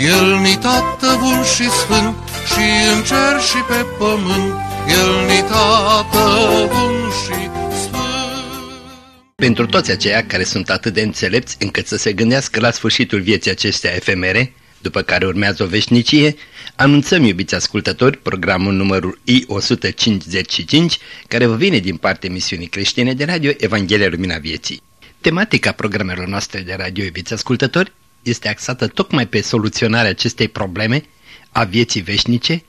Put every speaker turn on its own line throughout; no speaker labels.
El ni tată bun și sfânt și în cer și pe pământ, El ni tată bun și sfânt.
Pentru toți aceia care sunt atât de înțelepți încât să se gândească la sfârșitul vieții acestea efemere, după care urmează o veșnicie, anunțăm, iubiți ascultători, programul numărul I-155, care vă vine din partea emisiunii creștine de radio Evanghelia Lumina Vieții. Tematica programelor noastre de radio, iubiți ascultători, este axată tocmai pe soluționarea acestei probleme a vieții veșnice,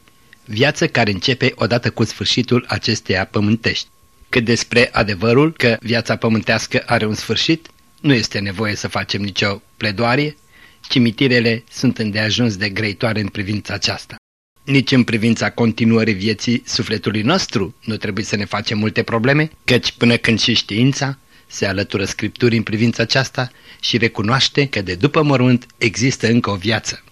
viață care începe odată cu sfârșitul acesteia pământești. Cât despre adevărul că viața pământească are un sfârșit, nu este nevoie să facem nicio pledoarie, cimitirele sunt îndeajuns de greitoare în privința aceasta. Nici în privința continuării vieții sufletului nostru nu trebuie să ne facem multe probleme, căci până când și știința se alătură Scripturii în privința aceasta și recunoaște că de după mormânt există încă o viață,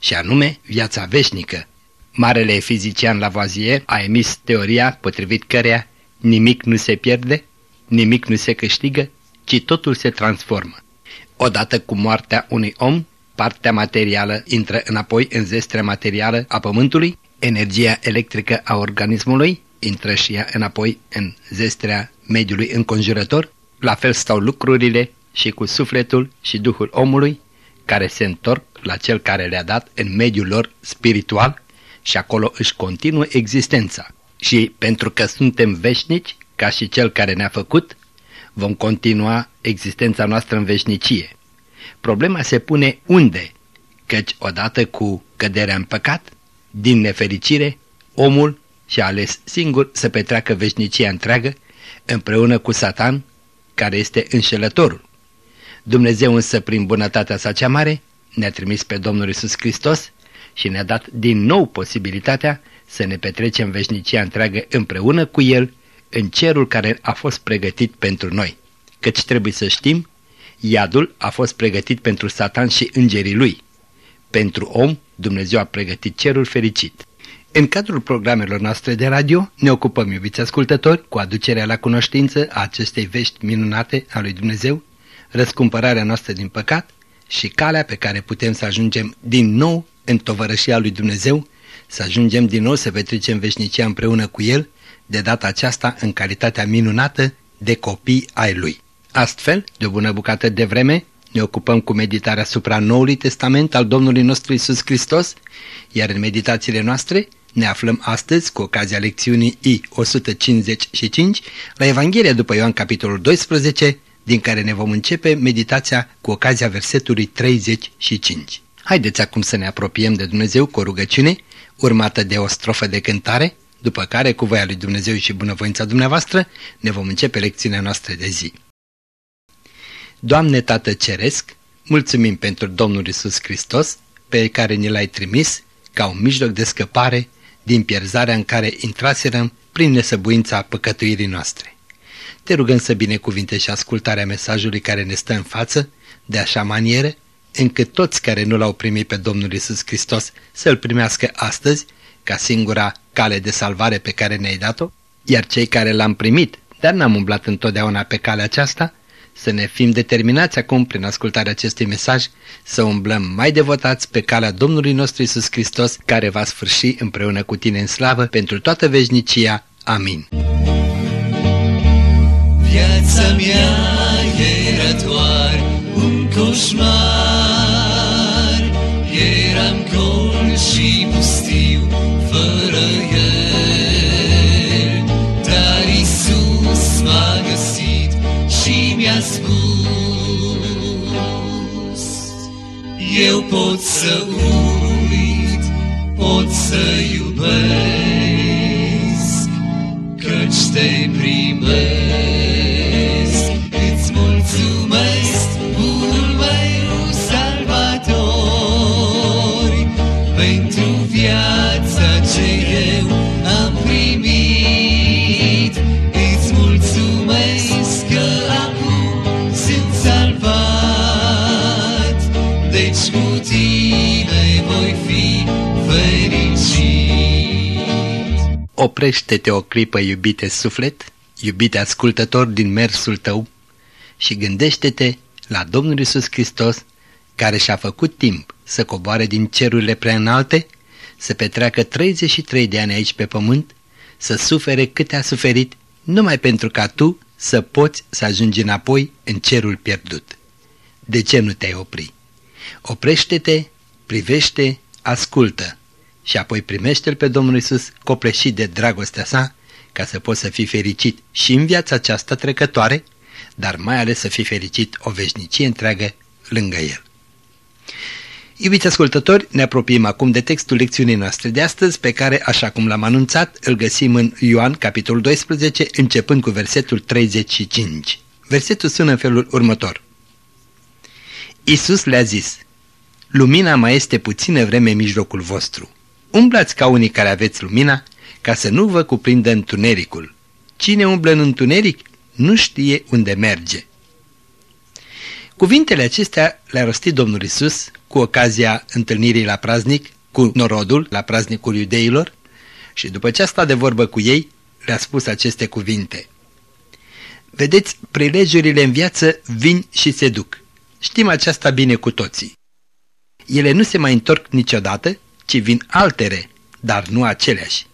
și anume viața veșnică. Marele fizician Lavoisier a emis teoria potrivit căreia nimic nu se pierde, nimic nu se câștigă, ci totul se transformă. Odată cu moartea unui om, partea materială intră înapoi în zestrea materială a pământului, energia electrică a organismului intră și ea înapoi în zestrea mediului înconjurător, la fel stau lucrurile și cu sufletul și duhul omului, care se întorc la cel care le-a dat în mediul lor spiritual și acolo își continuă existența. Și pentru că suntem veșnici, ca și cel care ne-a făcut, vom continua existența noastră în veșnicie. Problema se pune unde, căci odată cu căderea în păcat, din nefericire, omul și-a ales singur să petreacă veșnicia întreagă împreună cu Satan, care este înșelătorul. Dumnezeu însă, prin bunătatea sa cea mare, ne-a trimis pe Domnul Isus Hristos și ne-a dat din nou posibilitatea să ne petrecem veșnicia întreagă împreună cu El în cerul care a fost pregătit pentru noi. Căci trebuie să știm, iadul a fost pregătit pentru Satan și îngerii lui. Pentru om, Dumnezeu a pregătit cerul fericit. În cadrul programelor noastre de radio ne ocupăm, iubiți ascultători, cu aducerea la cunoștință a acestei vești minunate a lui Dumnezeu, răscumpărarea noastră din păcat și calea pe care putem să ajungem din nou în tovărășia lui Dumnezeu, să ajungem din nou să petrecem veșnicia împreună cu El, de data aceasta în calitatea minunată de copii ai Lui. Astfel, de o bună bucată de vreme, ne ocupăm cu meditarea asupra Noului Testament al Domnului nostru Isus Hristos, iar în meditațiile noastre ne aflăm astăzi, cu ocazia lecțiunii I-155, la Evanghelia după Ioan capitolul 12, din care ne vom începe meditația cu ocazia versetului 35. Haideți acum să ne apropiem de Dumnezeu cu o rugăciune, urmată de o strofă de cântare, după care, cu voia lui Dumnezeu și bunăvoința dumneavoastră, ne vom începe lecțiunea noastră de zi. Doamne Tată Ceresc, mulțumim pentru Domnul Isus Hristos, pe care ne l-ai trimis ca un mijloc de scăpare din pierzarea în care intraserăm prin nesăbuința păcătuirii noastre. Te rugăm să binecuvintești ascultarea mesajului care ne stă în față, de așa manieră, încât toți care nu l-au primit pe Domnul Isus Hristos să-L primească astăzi, ca singura cale de salvare pe care ne-ai dat-o, iar cei care l-am primit, dar n-am umblat întotdeauna pe calea aceasta, să ne fim determinați acum, prin ascultarea acestui mesaj, să umblăm mai devotați pe calea Domnului nostru Isus Hristos, care va sfârși împreună cu tine în slavă pentru toată veșnicia. Amin.
Viața mea era doar un coșmar, eu pot să uit,
Oprește-te o clipă, iubite suflet, iubite ascultător din mersul tău și gândește-te la Domnul Isus Hristos care și-a făcut timp să coboare din cerurile prea înalte, să petreacă 33 de ani aici pe pământ, să sufere câte a suferit, numai pentru ca tu să poți să ajungi înapoi în cerul pierdut. De ce nu te-ai opri? Oprește-te, privește, ascultă și apoi primește-L pe Domnul Isus copleșit de dragostea sa ca să poți să fii fericit și în viața aceasta trecătoare, dar mai ales să fii fericit o veșnicie întreagă lângă El. Iubiți ascultători, ne apropiem acum de textul lecțiunii noastre de astăzi, pe care, așa cum l-am anunțat, îl găsim în Ioan, capitolul 12, începând cu versetul 35. Versetul sună în felul următor. Isus le-a zis, Lumina mai este puțină vreme în mijlocul vostru. Umblați ca unii care aveți lumina, ca să nu vă cuprindă întunericul. Cine umblă în întuneric nu știe unde merge. Cuvintele acestea le-a rostit Domnul Isus cu ocazia întâlnirii la praznic cu norodul, la praznicul iudeilor, și după ce a stat de vorbă cu ei, le-a spus aceste cuvinte. Vedeți, prilejurile în viață vin și se duc. Știm aceasta bine cu toții. Ele nu se mai întorc niciodată, ci vin altere, dar nu aceleași.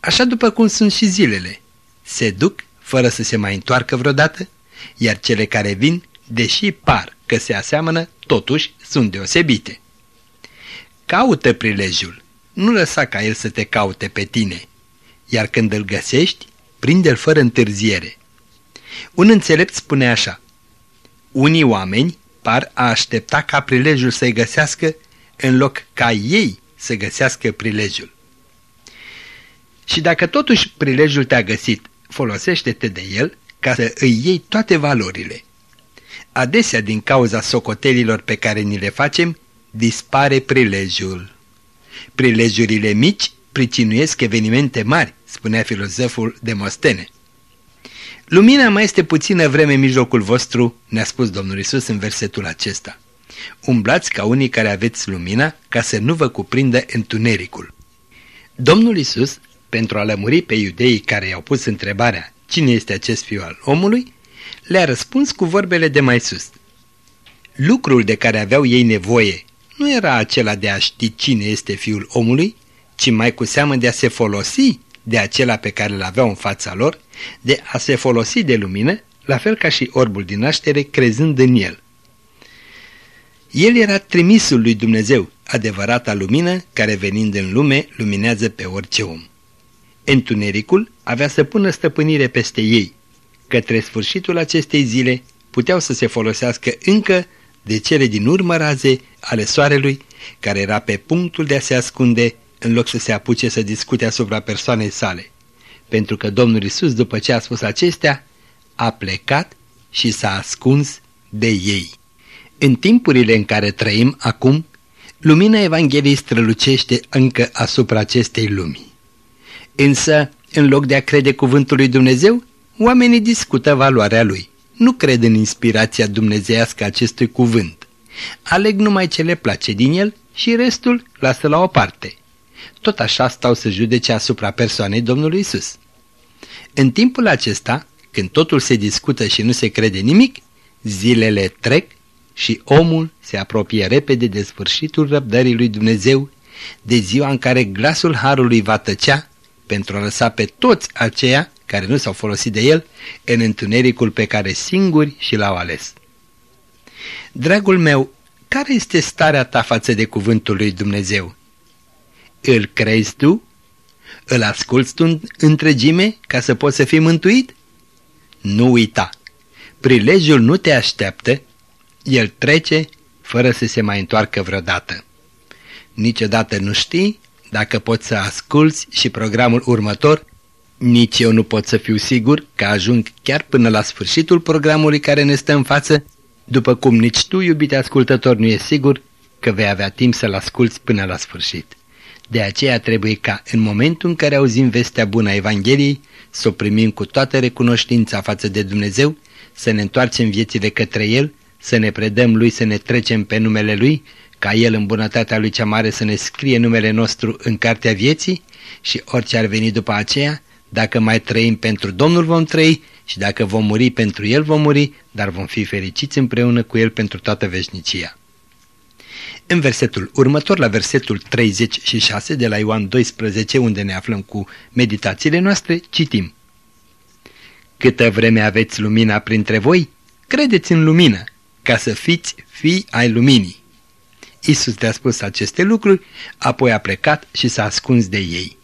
Așa după cum sunt și zilele. Se duc fără să se mai întoarcă vreodată, iar cele care vin, deși par că se aseamănă, totuși sunt deosebite. Caută prilejul, nu lăsa ca el să te caute pe tine, iar când îl găsești, prinde-l fără întârziere. Un înțelept spune așa, unii oameni par a aștepta ca prilejul să-i găsească în loc ca ei să găsească prilejul. Și dacă totuși prilejul te-a găsit, folosește-te de el ca să îi iei toate valorile. Adesea din cauza socotelilor pe care ni le facem, dispare prilejul. Prilejurile mici pricinuiesc evenimente mari, spunea filozoful Demostene. Lumina mai este puțină vreme în mijlocul vostru, ne-a spus Domnul Isus în versetul acesta. Umblați ca unii care aveți lumina, ca să nu vă cuprindă întunericul. Domnul Isus, pentru a lămuri pe iudeii care i-au pus întrebarea cine este acest fiu al omului, le-a răspuns cu vorbele de mai sus. Lucrul de care aveau ei nevoie nu era acela de a ști cine este fiul omului, ci mai cu seamă de a se folosi de acela pe care îl aveau în fața lor, de a se folosi de lumină, la fel ca și orbul din naștere, crezând în el. El era trimisul lui Dumnezeu, adevărata lumină, care venind în lume, luminează pe orice om. Întunericul avea să pună stăpânire peste ei. Către sfârșitul acestei zile puteau să se folosească încă de cele din urmă raze ale soarelui, care era pe punctul de a se ascunde în loc să se apuce să discute asupra persoanei sale. Pentru că Domnul Isus, după ce a spus acestea, a plecat și s-a ascuns de ei. În timpurile în care trăim acum, lumina Evangheliei strălucește încă asupra acestei lumi. Însă, în loc de a crede cuvântul lui Dumnezeu, oamenii discută valoarea lui. Nu cred în inspirația dumnezeiască acestui cuvânt. Aleg numai ce le place din el și restul lasă la o parte. Tot așa stau să judece asupra persoanei Domnului Isus. În timpul acesta, când totul se discută și nu se crede nimic, zilele trec și omul se apropie repede de sfârșitul răbdării lui Dumnezeu, de ziua în care glasul Harului va tăcea pentru a lăsa pe toți aceia care nu s-au folosit de el în întunericul pe care singuri și l-au ales. Dragul meu, care este starea ta față de cuvântul lui Dumnezeu? Îl crezi tu? Îl asculți tu în întregime ca să poți să fii mântuit? Nu uita, prilejul nu te așteaptă, el trece fără să se mai întoarcă vreodată. Niciodată nu știi dacă poți să asculți și programul următor, nici eu nu pot să fiu sigur că ajung chiar până la sfârșitul programului care ne stă în față, după cum nici tu, iubite ascultător, nu e sigur că vei avea timp să-l asculți până la sfârșit. De aceea trebuie ca, în momentul în care auzim vestea bună a Evangheliei, să o primim cu toată recunoștința față de Dumnezeu, să ne întoarcem viețile către El, să ne predăm Lui să ne trecem pe numele Lui, ca El în bunătatea Lui cea mare să ne scrie numele nostru în cartea vieții și orice ar veni după aceea, dacă mai trăim pentru Domnul vom trăi și dacă vom muri pentru El vom muri, dar vom fi fericiți împreună cu El pentru toată veșnicia. În versetul următor, la versetul 36 de la Ioan 12, unde ne aflăm cu meditațiile noastre, citim. Câtă vreme aveți lumina printre voi, credeți în lumină, ca să fiți fii ai luminii. Isus te-a spus aceste lucruri, apoi a plecat și s-a ascuns de ei.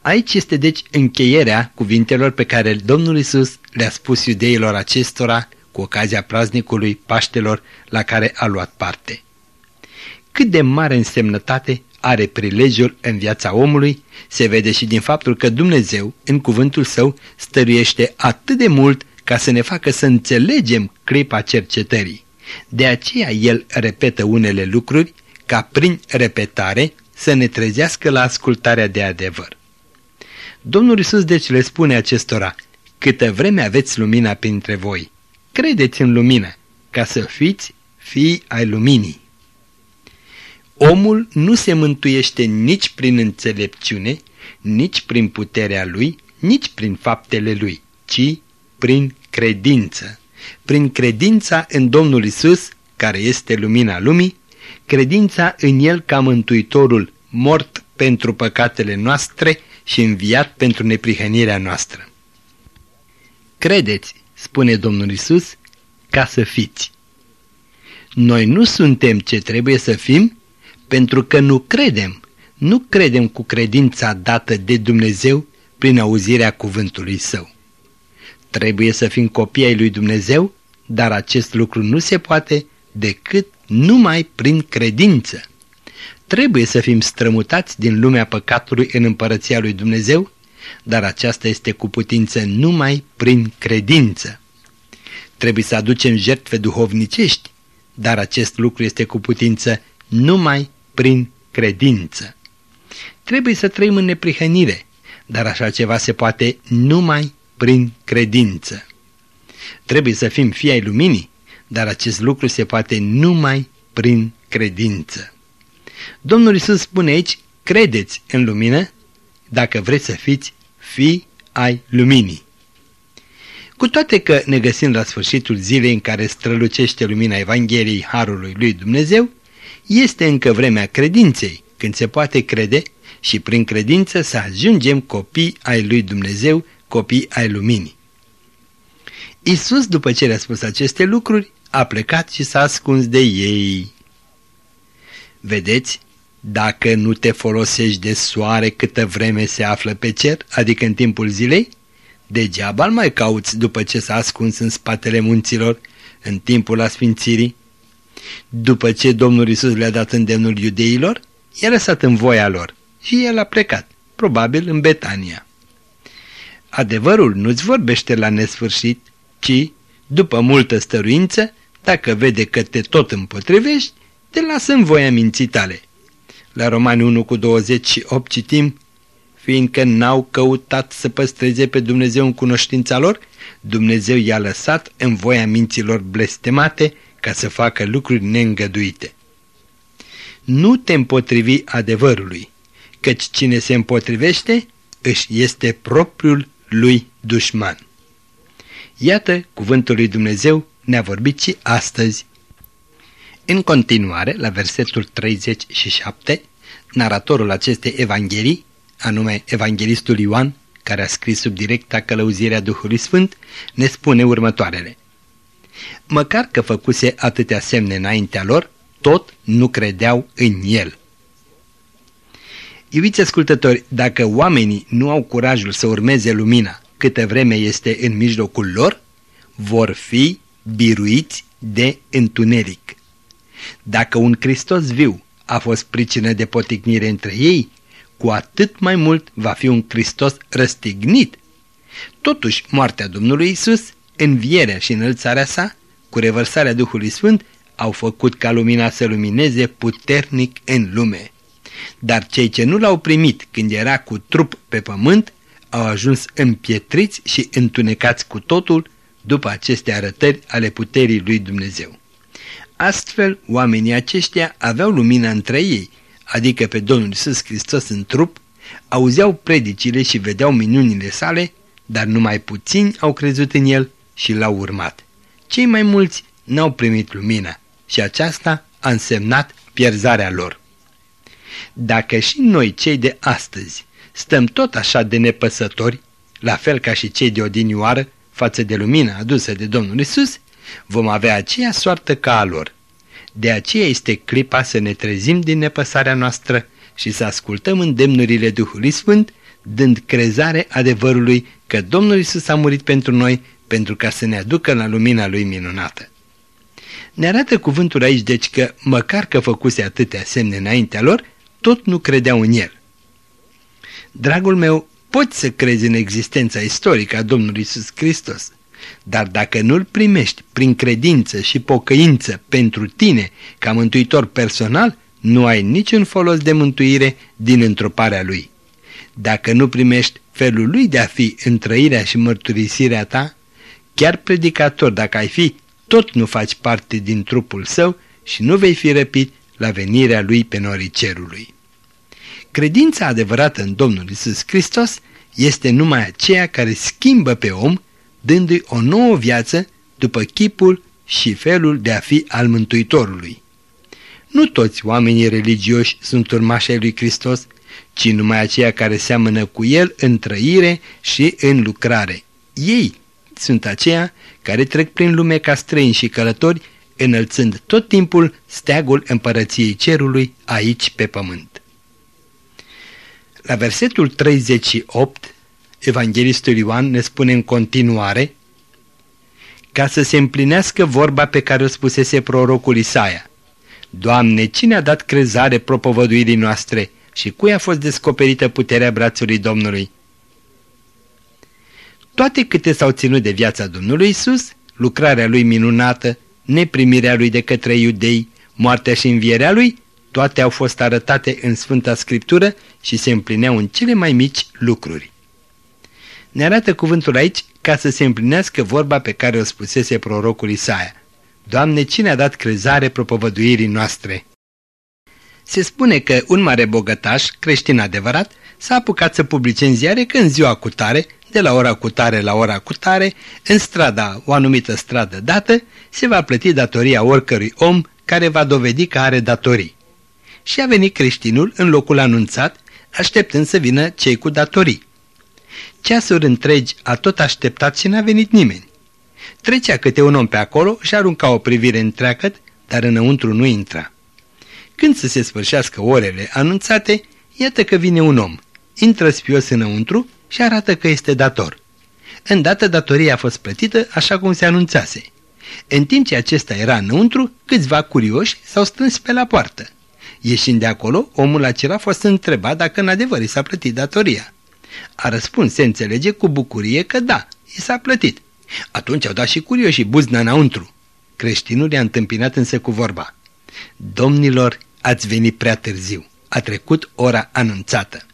Aici este deci încheierea cuvintelor pe care Domnul Isus le-a spus iudeilor acestora cu ocazia praznicului Paștelor la care a luat parte. Cât de mare însemnătate are prilejul în viața omului, se vede și din faptul că Dumnezeu, în cuvântul său, stăruiește atât de mult ca să ne facă să înțelegem clipa cercetării. De aceea el repetă unele lucruri ca prin repetare să ne trezească la ascultarea de adevăr. Domnul Isus deci le spune acestora, câtă vreme aveți lumina printre voi, credeți în lumină, ca să fiți fii ai luminii. Omul nu se mântuiește nici prin înțelepciune, nici prin puterea lui, nici prin faptele lui, ci prin credință. Prin credința în Domnul Isus, care este lumina lumii, credința în El ca Mântuitorul mort pentru păcatele noastre și înviat pentru neprihănirea noastră. Credeți, spune Domnul Isus, ca să fiți. Noi nu suntem ce trebuie să fim pentru că nu credem. Nu credem cu credința dată de Dumnezeu prin auzirea cuvântului Său. Trebuie să fim copii ai lui Dumnezeu, dar acest lucru nu se poate decât numai prin credință. Trebuie să fim strămutați din lumea păcatului în împărăția lui Dumnezeu, dar aceasta este cu putință numai prin credință. Trebuie să aducem jertfe duhovnicești, dar acest lucru este cu putință numai prin credință. Trebuie să trăim în neprihănire, dar așa ceva se poate numai prin credință. Trebuie să fim fii ai luminii, dar acest lucru se poate numai prin credință. Domnul Isus spune aici, credeți în lumină dacă vreți să fiți fii ai luminii. Cu toate că ne găsim la sfârșitul zilei în care strălucește lumina Evangheliei Harului lui Dumnezeu, este încă vremea credinței, când se poate crede și prin credință să ajungem copii ai lui Dumnezeu, copii ai luminii. Isus, după ce le-a spus aceste lucruri, a plecat și s-a ascuns de ei. Vedeți, dacă nu te folosești de soare câtă vreme se află pe cer, adică în timpul zilei, degeaba îl mai cauți după ce s-a ascuns în spatele munților, în timpul asfințirii. După ce Domnul Isus le-a dat îndemnul iudeilor, i-a lăsat în voia lor și el a plecat, probabil în Betania. Adevărul nu-ți vorbește la nesfârșit, ci, după multă stăruință, dacă vede că te tot împotrivești, te lasă în voia minții tale. La Romani 1 cu 28 citim, fiindcă n-au căutat să păstreze pe Dumnezeu în cunoștința lor, Dumnezeu i-a lăsat în voia minților blestemate ca să facă lucruri neîngăduite. Nu te împotrivi adevărului, căci cine se împotrivește își este propriul lui dușman. Iată, cuvântul lui Dumnezeu ne-a vorbit și astăzi. În continuare, la versetul 37, naratorul acestei evanghelii, anume evanghelistul Ioan, care a scris sub directa călăuzirea Duhului Sfânt, ne spune următoarele. Măcar că făcuse atâtea semne înaintea lor, tot nu credeau în el. Iubiți ascultători, dacă oamenii nu au curajul să urmeze lumina câtă vreme este în mijlocul lor, vor fi biruiți de întuneric. Dacă un Hristos viu a fost pricină de poticnire între ei, cu atât mai mult va fi un Hristos răstignit. Totuși, moartea Domnului Isus, învierea și înălțarea sa, cu revărsarea Duhului Sfânt, au făcut ca lumina să lumineze puternic în lume. Dar cei ce nu l-au primit când era cu trup pe pământ, au ajuns împietriți și întunecați cu totul, după aceste arătări ale puterii lui Dumnezeu. Astfel, oamenii aceștia aveau lumina între ei, adică pe Domnul Iisus Hristos în trup, auzeau predicile și vedeau minunile sale, dar numai puțini au crezut în el și l-au urmat. Cei mai mulți n-au primit lumina și aceasta a însemnat pierzarea lor. Dacă și noi, cei de astăzi, stăm tot așa de nepăsători, la fel ca și cei de odinioară, față de lumina adusă de Domnul Isus, vom avea aceea soartă ca a lor. De aceea este clipa să ne trezim din nepăsarea noastră și să ascultăm îndemnurile Duhului Sfânt, dând crezare adevărului că Domnul Isus a murit pentru noi pentru ca să ne aducă la lumina Lui minunată. Ne arată cuvântul aici deci că, măcar că făcuse atâtea semne înaintea lor, tot nu credeau în El. Dragul meu, poți să crezi în existența istorică a Domnului Isus Hristos, dar dacă nu-L primești prin credință și pocăință pentru tine ca mântuitor personal, nu ai niciun folos de mântuire din întroparea Lui. Dacă nu primești felul Lui de a fi în trăirea și mărturisirea ta, chiar predicator dacă ai fi, tot nu faci parte din trupul său și nu vei fi răpit la venirea Lui pe norii cerului. Credința adevărată în Domnul Isus Hristos este numai aceea care schimbă pe om, dându-i o nouă viață după chipul și felul de a fi al Mântuitorului. Nu toți oamenii religioși sunt urmașii lui Hristos, ci numai aceia care seamănă cu El în trăire și în lucrare. Ei sunt aceia care trec prin lume ca străini și călători, înălțând tot timpul steagul împărăției cerului aici pe pământ. La versetul 38, Evanghelistul Ioan ne spune în continuare ca să se împlinească vorba pe care o spusese prorocul Isaia. Doamne, cine a dat crezare propovăduirii noastre și cui a fost descoperită puterea brațului Domnului? Toate câte s-au ținut de viața Domnului Isus, lucrarea lui minunată, neprimirea lui de către iudei, moartea și învierea lui, toate au fost arătate în Sfânta Scriptură și se împlineau în cele mai mici lucruri. Ne arată cuvântul aici ca să se împlinească vorba pe care o spusese prorocul Isaia. Doamne, cine a dat crezare propovăduirii noastre? Se spune că un mare bogătaș, creștin adevărat, s-a apucat să publice în ziare că în ziua cutare, de la ora cutare la ora cutare, în strada, o anumită stradă dată, se va plăti datoria oricărui om care va dovedi că are datorii și a venit creștinul în locul anunțat, așteptând să vină cei cu datorii. Ceasuri întregi a tot așteptat și n-a venit nimeni. Trecea câte un om pe acolo și arunca o privire întreagă, dar înăuntru nu intra. Când să se sfârșească orele anunțate, iată că vine un om, intră spios înăuntru și arată că este dator. Îndată datoria a fost plătită așa cum se anunțase. În timp ce acesta era înăuntru, câțiva curioși s-au strâns pe la poartă. Ieșind de acolo, omul acela a fost întrebat dacă în adevăr i s-a plătit datoria. A răspuns, se înțelege cu bucurie că da, i s-a plătit. Atunci au dat și curioșii buzna înăuntru. Creștinul i-a întâmpinat însă cu vorba. Domnilor, ați venit prea târziu. A trecut ora anunțată.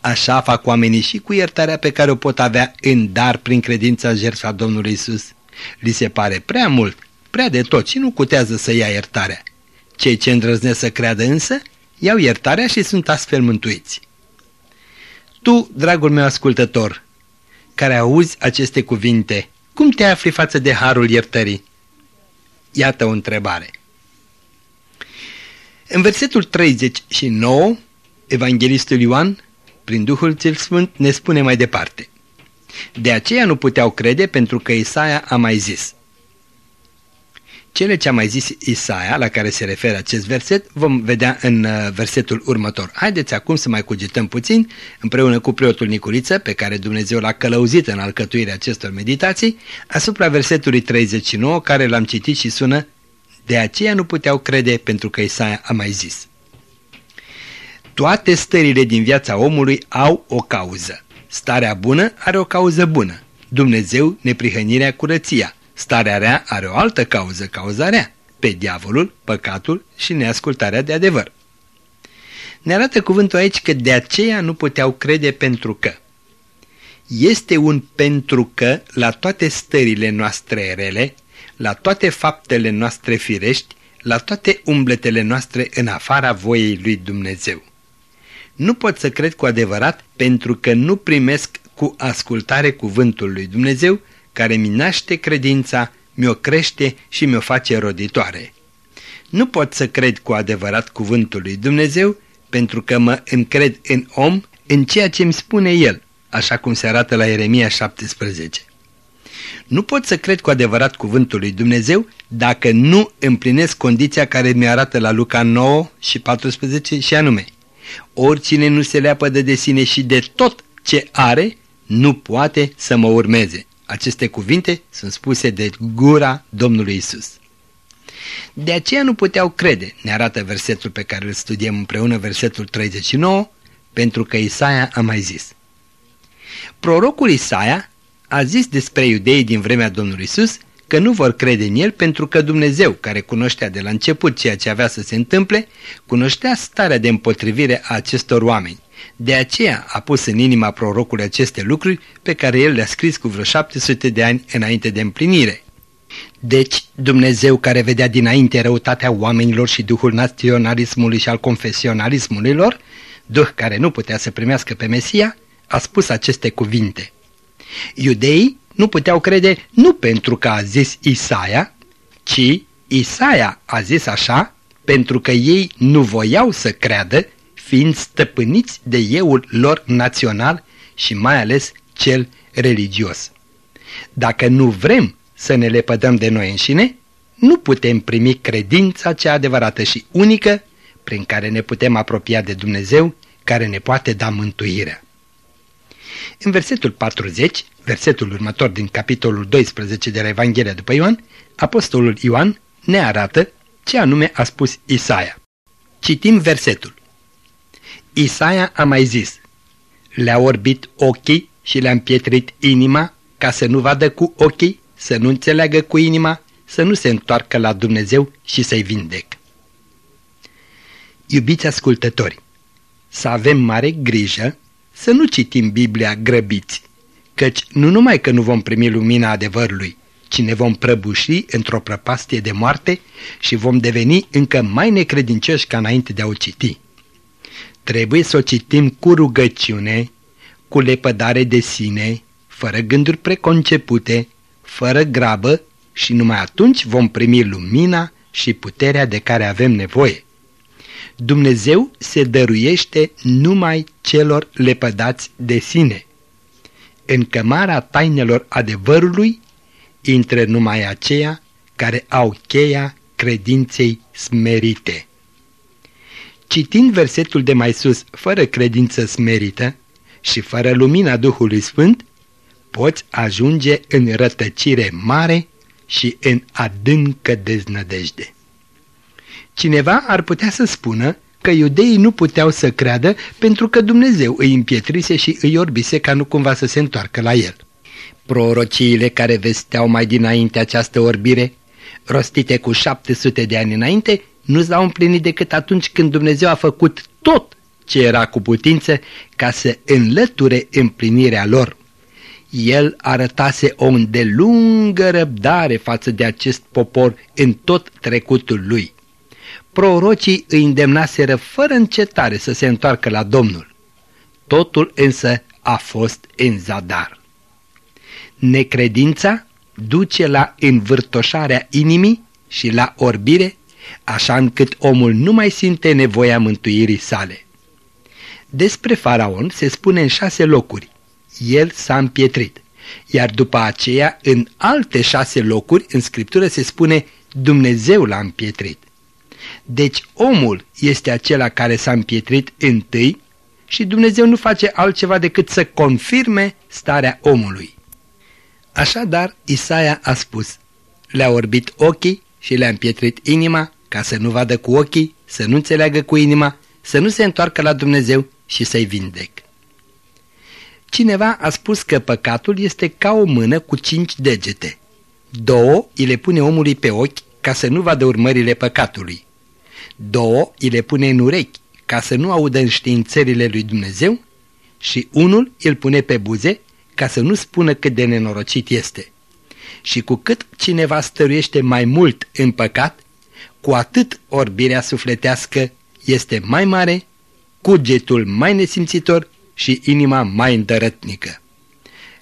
Așa fac oamenii și cu iertarea pe care o pot avea în dar prin credința jertfa Domnului Isus. Li se pare prea mult, prea de tot și nu cutează să ia iertarea. Cei ce îndrăznesc să creadă însă, iau iertarea și sunt astfel mântuiți. Tu, dragul meu ascultător, care auzi aceste cuvinte, cum te afli față de harul iertării? Iată o întrebare. În versetul 39, Evanghelistul Ioan, prin Duhul cel Sfânt, ne spune mai departe. De aceea nu puteau crede pentru că Isaia a mai zis – cele ce a mai zis Isaia, la care se referă acest verset, vom vedea în uh, versetul următor. Haideți acum să mai cugităm puțin, împreună cu preotul Nicuriță, pe care Dumnezeu l-a călăuzit în alcătuirea acestor meditații, asupra versetului 39, care l-am citit și sună De aceea nu puteau crede pentru că Isaia a mai zis. Toate stările din viața omului au o cauză. Starea bună are o cauză bună. Dumnezeu, neprihănirea, curăția. Starea rea are o altă cauză, cauza rea, pe diavolul, păcatul și neascultarea de adevăr. Ne arată cuvântul aici că de aceea nu puteau crede pentru că. este un pentru că la toate stările noastre rele, la toate faptele noastre firești, la toate umbletele noastre în afara voiei lui Dumnezeu. Nu pot să cred cu adevărat pentru că nu primesc cu ascultare cuvântul lui Dumnezeu care mi naște credința, mi-o crește și mi-o face roditoare. Nu pot să cred cu adevărat cuvântul lui Dumnezeu pentru că mă încred în om, în ceea ce îmi spune el, așa cum se arată la Ieremia 17. Nu pot să cred cu adevărat cuvântul lui Dumnezeu dacă nu împlinesc condiția care mi arată la Luca 9 și 14 și anume Oricine nu se leapă de sine și de tot ce are, nu poate să mă urmeze. Aceste cuvinte sunt spuse de gura Domnului Isus. De aceea nu puteau crede, ne arată versetul pe care îl studiem împreună, versetul 39, pentru că Isaia a mai zis. Prorocul Isaia a zis despre iudeii din vremea Domnului Isus că nu vor crede în el pentru că Dumnezeu, care cunoștea de la început ceea ce avea să se întâmple, cunoștea starea de împotrivire a acestor oameni. De aceea a pus în inima prorocului aceste lucruri pe care el le-a scris cu vreo 700 de ani înainte de împlinire. Deci, Dumnezeu care vedea dinainte răutatea oamenilor și duhul naționalismului și al confesionalismului lor, duh care nu putea să primească pe Mesia, a spus aceste cuvinte. Iudeii nu puteau crede nu pentru că a zis Isaia, ci Isaia a zis așa pentru că ei nu voiau să creadă, fiind stăpâniți de euul lor național și mai ales cel religios. Dacă nu vrem să ne lepădăm de noi înșine, nu putem primi credința cea adevărată și unică prin care ne putem apropia de Dumnezeu, care ne poate da mântuirea. În versetul 40, versetul următor din capitolul 12 de la Evanghelia după Ioan, apostolul Ioan ne arată ce anume a spus Isaia. Citim versetul. Isaia a mai zis, le-a orbit ochii și le-a împietrit inima ca să nu vadă cu ochii, să nu înțeleagă cu inima, să nu se întoarcă la Dumnezeu și să-i vindec. Iubiți ascultători, să avem mare grijă să nu citim Biblia grăbiți, căci nu numai că nu vom primi lumina adevărului, ci ne vom prăbuși într-o prăpastie de moarte și vom deveni încă mai necredincioși ca înainte de a o citi. Trebuie să o citim cu rugăciune, cu lepădare de sine, fără gânduri preconcepute, fără grabă și numai atunci vom primi lumina și puterea de care avem nevoie. Dumnezeu se dăruiește numai celor lepădați de sine. În cămara tainelor adevărului intră numai aceia care au cheia credinței smerite. Citind versetul de mai sus, fără credință smerită și fără lumina Duhului Sfânt, poți ajunge în rătăcire mare și în adâncă deznădejde. Cineva ar putea să spună că iudeii nu puteau să creadă pentru că Dumnezeu îi împietrise și îi orbise ca nu cumva să se întoarcă la el. Prorociile care vesteau mai dinainte această orbire, rostite cu 700 de ani înainte, nu s-au împlinit decât atunci când Dumnezeu a făcut tot ce era cu putință ca să înlăture împlinirea lor. El arătase o îndelungă răbdare față de acest popor în tot trecutul lui prorocii îi îndemnaseră fără încetare să se întoarcă la Domnul. Totul însă a fost în zadar. Necredința duce la învârtoșarea inimii și la orbire, așa încât omul nu mai simte nevoia mântuirii sale. Despre faraon se spune în șase locuri. El s-a împietrit, iar după aceea în alte șase locuri în scriptură se spune Dumnezeu l-a împietrit. Deci omul este acela care s-a împietrit întâi și Dumnezeu nu face altceva decât să confirme starea omului. Așadar, Isaia a spus, le-a orbit ochii și le-a împietrit inima ca să nu vadă cu ochii, să nu înțeleagă cu inima, să nu se întoarcă la Dumnezeu și să-i vindec. Cineva a spus că păcatul este ca o mână cu cinci degete. Două îi le pune omului pe ochi ca să nu vadă urmările păcatului. Două îi le pune în urechi ca să nu audă înștiințările lui Dumnezeu și unul îl pune pe buze ca să nu spună cât de nenorocit este. Și cu cât cineva stăruiește mai mult în păcat, cu atât orbirea sufletească este mai mare, cugetul mai nesimțitor și inima mai îndărătnică.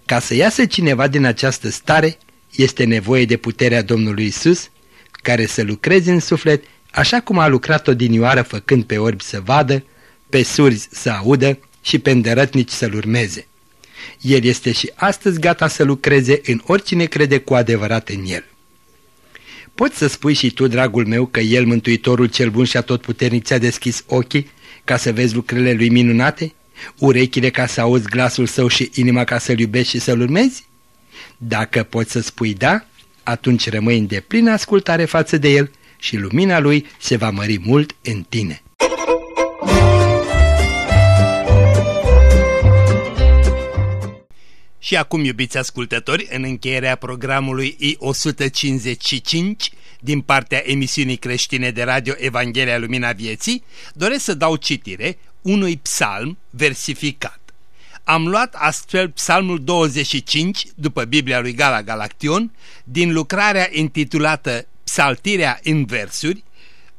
Ca să iasă cineva din această stare, este nevoie de puterea Domnului Isus, care să lucreze în suflet așa cum a lucrat odinioară făcând pe orbi să vadă, pe surzi să audă și pe îndărătnici să-L urmeze. El este și astăzi gata să lucreze în oricine crede cu adevărat în El. Poți să spui și tu, dragul meu, că El, Mântuitorul cel bun și atotputernic, ți-a deschis ochii ca să vezi lucrurile Lui minunate? Urechile ca să auzi glasul Său și inima ca să-L iubești și să-L urmezi? Dacă poți să spui da, atunci rămâi în deplină ascultare față de El și lumina Lui se va mări mult în tine. Și acum, iubiți ascultători, în încheierea programului I-155 din partea emisiunii creștine de radio Evanghelia Lumina Vieții, doresc să dau citire unui psalm versificat. Am luat astfel psalmul 25 după Biblia lui Gala Galaction din lucrarea intitulată Psaltirea în versuri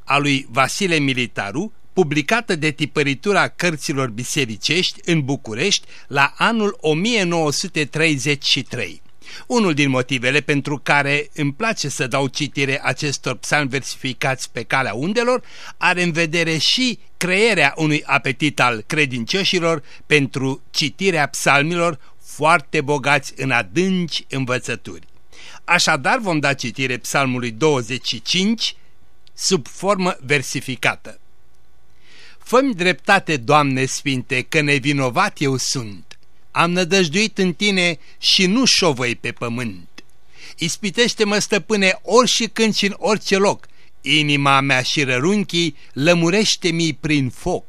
a lui Vasile Militaru, publicată de tipăritura cărților bisericești în București la anul 1933. Unul din motivele pentru care îmi place să dau citire acestor psalmi versificați pe calea undelor are în vedere și creierea unui apetit al credincioșilor pentru citirea psalmilor foarte bogați în adânci învățături. Așadar vom da citire psalmului 25 sub formă versificată. Fă-mi dreptate, Doamne Sfinte, că nevinovat eu sunt. Am nădăjduit în Tine și nu șovăi pe pământ. Ispitește-mă, stăpâne, ori și când și în orice loc. Inima mea și rărunchii lămurește-mi prin foc.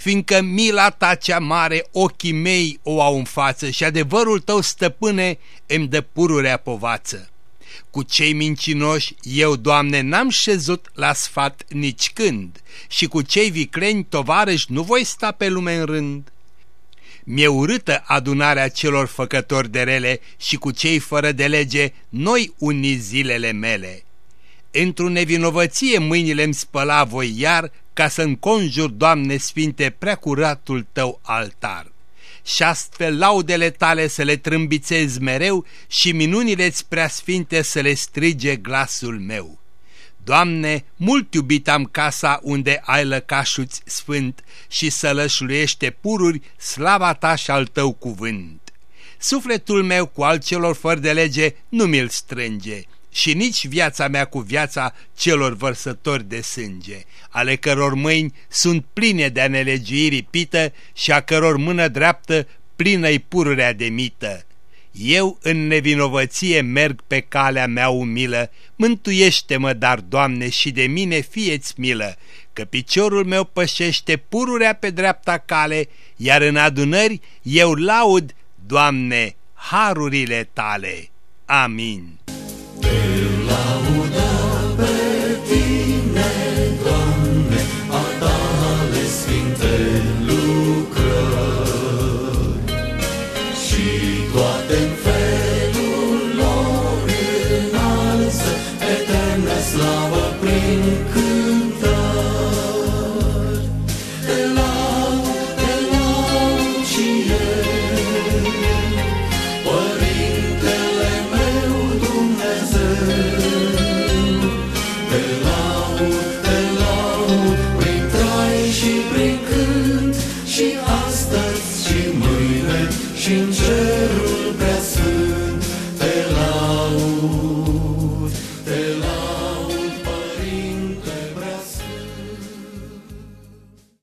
Fiindcă mila ta cea mare ochii mei o au în față și adevărul tău, stăpâne, îmi dă pururea povață. Cu cei mincinoși eu, Doamne, n-am șezut la sfat nici când și cu cei vicleni tovarăși nu voi sta pe lume în rând. Mi-e urâtă adunarea celor făcători de rele și cu cei fără de lege noi uni zilele mele. Într-o nevinovăție mâinile-mi spăla voi iar ca să conjur, Doamne Sfinte, preacuratul Tău altar și astfel laudele tale să le trâmbițez mereu și minunile-ți preasfinte să le strige glasul meu. Doamne, mult iubit am casa unde ai lăcașuți sfânt și să lășluiește pururi slava ta și al tău cuvânt. Sufletul meu cu al celor fără de lege nu mi-l strânge și nici viața mea cu viața celor vărsători de sânge, ale căror mâini sunt pline de anelegiiri pită și a căror mână dreaptă plină-i pururea de mită. Eu în nevinovăție merg pe calea mea umilă, mântuiește-mă, dar, Doamne, și de mine fieți milă, că piciorul meu pășește pururea pe dreapta cale, iar în adunări eu laud, Doamne, harurile Tale. Amin.